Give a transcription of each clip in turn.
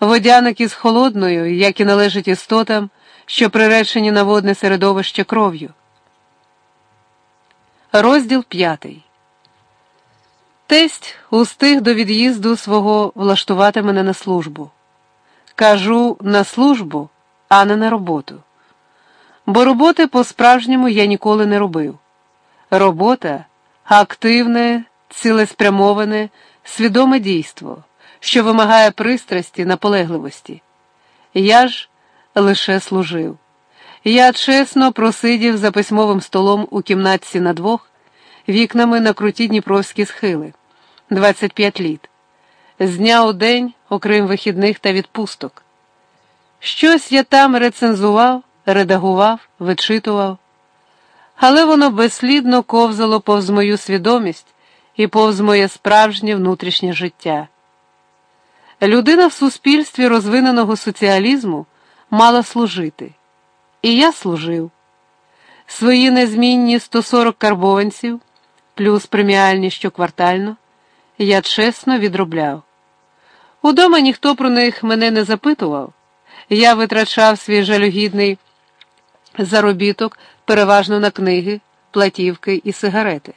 водяник із холодною, як і належить істотам, що приречені на водне середовище кров'ю. Розділ п'ятий. Тесть устиг до від'їзду свого влаштувати мене на службу. Кажу на службу, а не на роботу. Бо роботи по-справжньому я ніколи не робив. Робота активне, цілеспрямоване, свідоме дійство, що вимагає пристрасті, наполегливості. Я ж лише служив. Я чесно просидів за письмовим столом у кімнатці на двох, вікнами на круті дніпровські схили 25 літ. З дня у день, окрім вихідних та відпусток. Щось я там рецензував, редагував, вичитував, але воно безслідно ковзало повз мою свідомість і повз моє справжнє внутрішнє життя. Людина в суспільстві розвиненого соціалізму мала служити, і я служив. Свої незмінні 140 карбованців, плюс преміальні щоквартально, я чесно відробляв. Удома ніхто про них мене не запитував. Я витрачав свій жалюгідний заробіток переважно на книги, платівки і сигарети.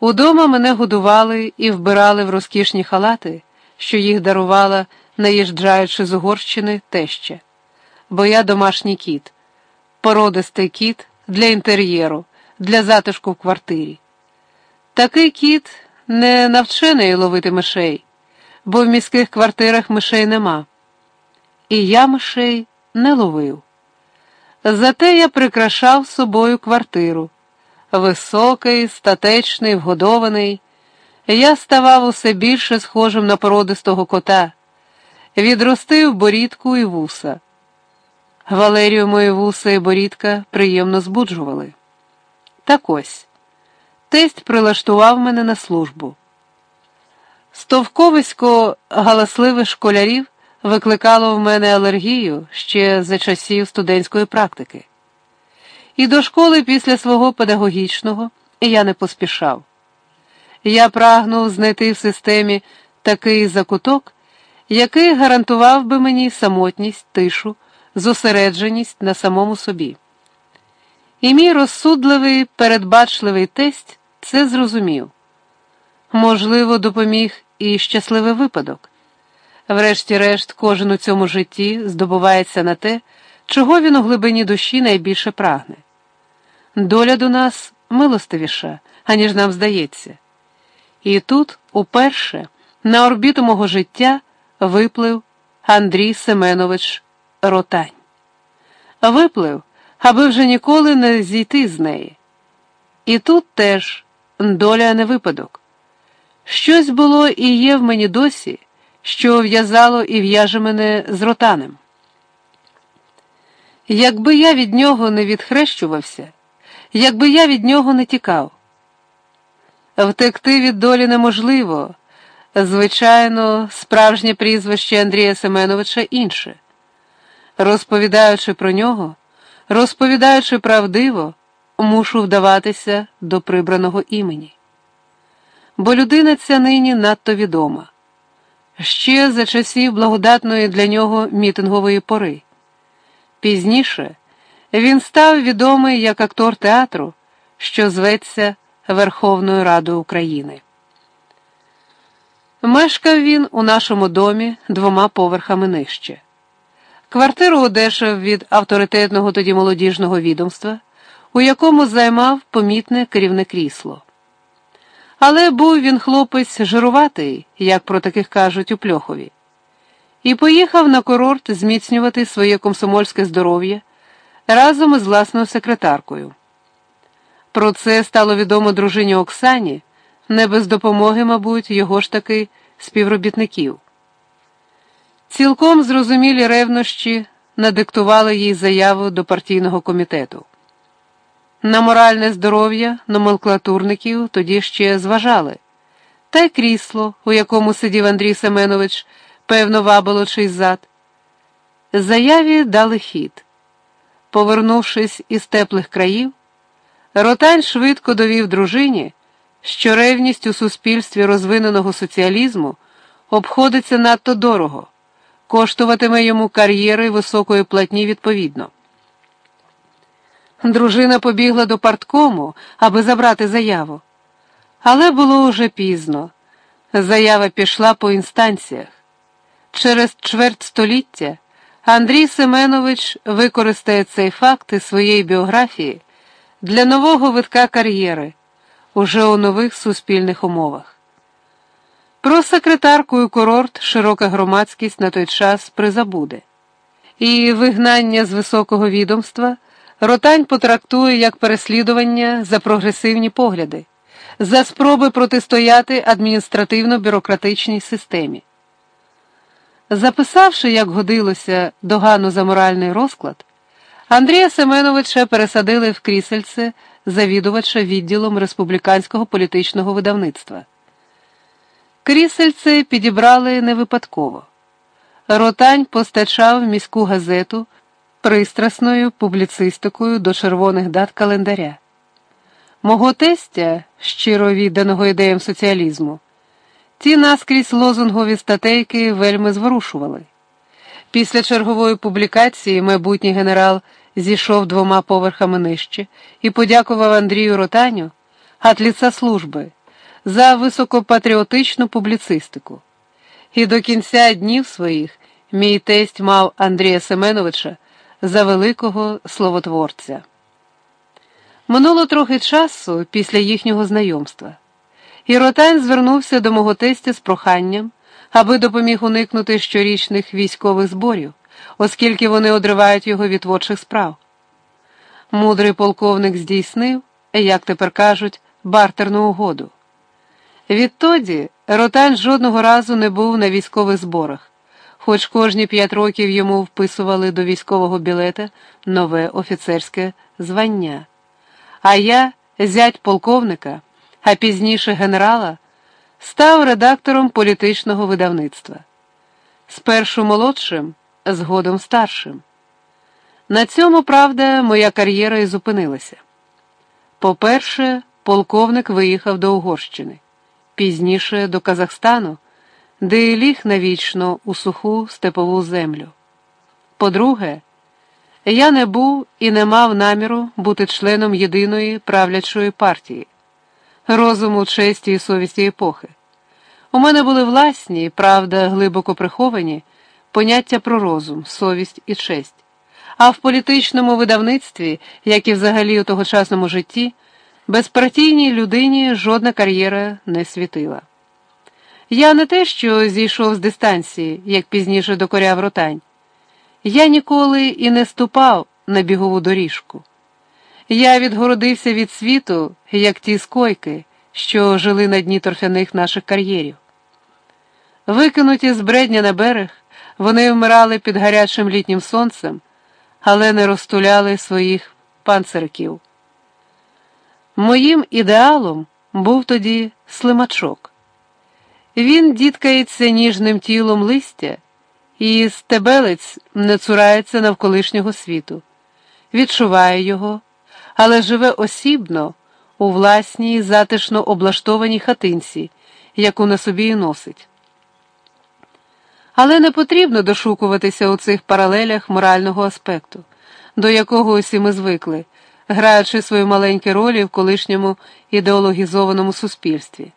Удома мене годували і вбирали в розкішні халати, що їх дарувала, наїжджаючи з Угорщини теща, бо я домашній кіт, породистий кіт для інтер'єру, для затишку в квартирі. Такий кіт не навчений ловити мишей, бо в міських квартирах мишей нема. І я мишей не ловив. Зате я прикрашав собою квартиру. Високий, статечний, вгодований, я ставав усе більше схожим на породистого кота, відростив борідку і вуса. Валерію мої вуса і борідка приємно збуджували. Так ось, тесть прилаштував мене на службу. Стовковисько галасливих школярів викликало в мене алергію ще за часів студентської практики. І до школи після свого педагогічного я не поспішав. Я прагнув знайти в системі такий закуток, який гарантував би мені самотність, тишу, зосередженість на самому собі. І мій розсудливий, передбачливий тесть це зрозумів. Можливо, допоміг і щасливий випадок. Врешті-решт, кожен у цьому житті здобувається на те, чого він у глибині душі найбільше прагне. Доля до нас милостивіша, аніж нам здається. І тут, уперше, на орбіту мого життя виплив Андрій Семенович Ротань. Виплив, аби вже ніколи не зійти з неї. І тут теж доля не випадок. Щось було і є в мені досі, що в'язало і в'яже мене з ротанем. Якби я від нього не відхрещувався, якби я від нього не тікав. Втекти від долі неможливо. Звичайно, справжнє прізвище Андрія Семеновича інше. Розповідаючи про нього, розповідаючи правдиво, мушу вдаватися до прибраного імені. Бо людина ця нині надто відома. Ще за часів благодатної для нього мітингової пори. Пізніше він став відомий як актор театру, що зветься Верховною Радою України. Мешкав він у нашому домі двома поверхами нижче. Квартиру одержав від авторитетного тоді молодіжного відомства, у якому займав помітне керівне крісло. Але був він хлопець жируватий, як про таких кажуть у Пльохові, і поїхав на курорт зміцнювати своє комсомольське здоров'я разом із власною секретаркою. Про це стало відомо дружині Оксані, не без допомоги, мабуть, його ж таки співробітників. Цілком зрозумілі ревнощі надиктували їй заяву до партійного комітету. На моральне здоров'я номенклатурників тоді ще зважали, та й крісло, у якому сидів Андрій Семенович, певно, вабило чийсь зад. Заяві дали хід. Повернувшись із теплих країв, Ротань швидко довів дружині, що ревність у суспільстві розвиненого соціалізму обходиться надто дорого, коштуватиме йому кар'єри високої платні відповідно. Дружина побігла до парткому, аби забрати заяву. Але було уже пізно. Заява пішла по інстанціях. Через чверть століття Андрій Семенович використає цей факт із своєї біографії для нового витка кар'єри уже у нових суспільних умовах. Про секретарку і курорт широка громадськість на той час призабуде, і вигнання з високого відомства ротань потрактує як переслідування за прогресивні погляди, за спроби протистояти адміністративно-бюрократичній системі. Записавши, як годилося, догану за моральний розклад, Андрія Семеновича пересадили в крісельце завідувача відділом республіканського політичного видавництва. Крісельце підібрали не випадково. Ротань постачав міську газету пристрасною публіцистикою до червоних дат календаря. Мого тестя, щиро відданого ідеям соціалізму, ті наскрізь лозунгові статейки вельми зворушували. Після чергової публікації майбутній генерал зійшов двома поверхами нижче і подякував Андрію Ротаню, атліца служби, за високопатріотичну публіцистику. І до кінця днів своїх мій тесть мав Андрія Семеновича за великого словотворця. Минуло трохи часу після їхнього знайомства, і Ротань звернувся до мого тестя з проханням, аби допоміг уникнути щорічних військових зборів, оскільки вони одривають його від творчих справ. Мудрий полковник здійснив, як тепер кажуть, бартерну угоду. Відтоді Ротань жодного разу не був на військових зборах, хоч кожні п'ять років йому вписували до військового білета нове офіцерське звання. А я, зять полковника, а пізніше генерала, став редактором політичного видавництва. Спершу молодшим, згодом старшим. На цьому, правда, моя кар'єра і зупинилася. По-перше, полковник виїхав до Угорщини, пізніше до Казахстану, де ліг навічно у суху степову землю. По-друге, я не був і не мав наміру бути членом єдиної правлячої партії, розуму, честі і совісті епохи. У мене були власні, правда, глибоко приховані поняття про розум, совість і честь. А в політичному видавництві, як і взагалі у тогочасному житті, безпартійній людині жодна кар'єра не світила. Я не те, що зійшов з дистанції, як пізніше докоряв ротань. Я ніколи і не ступав на бігову доріжку. Я відгородився від світу, як ті скойки, що жили на дні торфяних наших кар'єрів. Викинуті з бредня на берег, вони вмирали під гарячим літнім сонцем, але не розтуляли своїх панцирків. Моїм ідеалом був тоді слимачок. Він діткається ніжним тілом листя, і стебелець не цурається навколишнього світу, відчуває його, але живе осібно у власній затишно облаштованій хатинці, яку на собі і носить. Але не потрібно дошукуватися у цих паралелях морального аспекту, до якого усі ми звикли, граючи свої маленькі ролі в колишньому ідеологізованому суспільстві.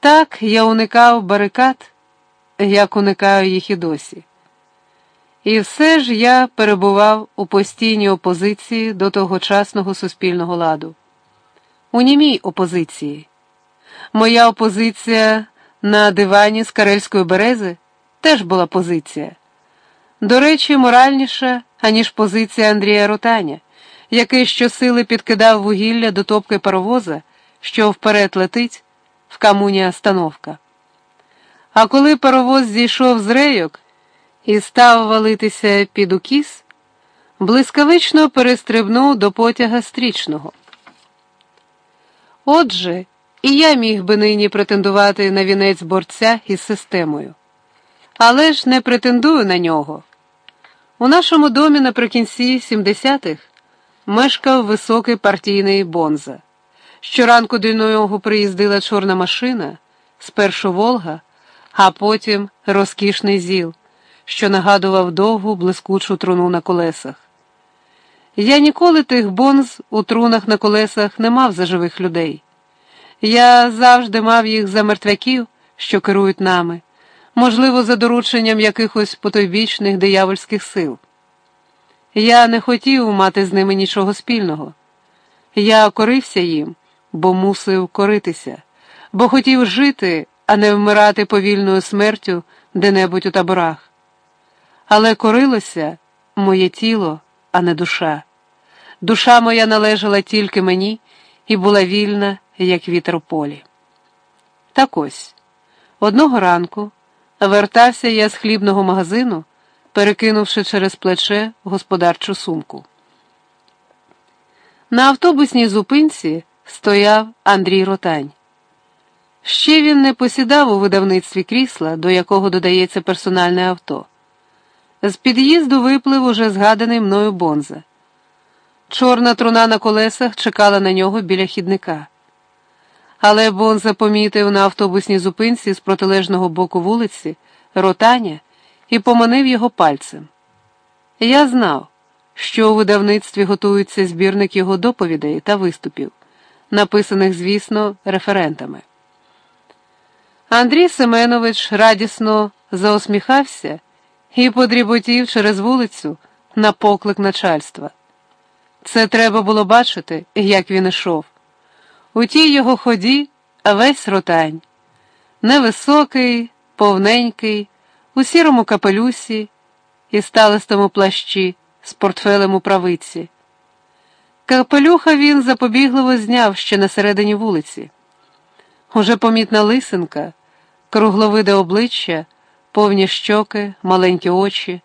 Так я уникав барикад, як уникаю їх і досі. І все ж я перебував у постійній опозиції до тогочасного суспільного ладу. У німій опозиції. Моя опозиція на дивані з Карельської берези теж була позиція. До речі, моральніша, аніж позиція Андрія Ротаня, який щосили підкидав вугілля до топки паровоза, що вперед летить в камуні остановка. А коли паровоз зійшов з рейок і став валитися під укіс, блискавично перестрибнув до потяга стрічного. Отже, і я міг би нині претендувати на вінець борця із системою. Але ж не претендую на нього. У нашому домі наприкінці 70-х мешкав високий партійний бонза. Щоранку до нього приїздила чорна машина, спершу Волга а потім розкішний зіл, що нагадував довгу блискучу труну на колесах. Я ніколи тих бонз у трунах на колесах не мав за живих людей. Я завжди мав їх за мертвяків, що керують нами, можливо, за дорученням якихось потойбічних диявольських сил. Я не хотів мати з ними нічого спільного. Я корився їм, бо мусив коритися, бо хотів жити, а не вмирати повільною смертю де-небудь у таборах. Але корилося моє тіло, а не душа. Душа моя належала тільки мені і була вільна, як вітер у полі. Так ось, одного ранку вертався я з хлібного магазину, перекинувши через плече господарчу сумку. На автобусній зупинці стояв Андрій Ротань. Ще він не посідав у видавництві крісла, до якого додається персональне авто. З під'їзду виплив уже згаданий мною Бонза. Чорна труна на колесах чекала на нього біля хідника. Але Бонза помітив на автобусній зупинці з протилежного боку вулиці ротаня і поманив його пальцем. Я знав, що у видавництві готується збірник його доповідей та виступів, написаних, звісно, референтами. Андрій Семенович радісно заосміхався і подріботів через вулицю на поклик начальства. Це треба було бачити, як він ішов. У тій його ході весь ротань, невисокий, повненький, у сірому капелюсі і сталистому плащі з портфелем у правиці. Капелюха він запобігливо зняв ще на середині вулиці. Уже помітна лисинка, кругловиде обличчя, повні щоки, маленькі очі.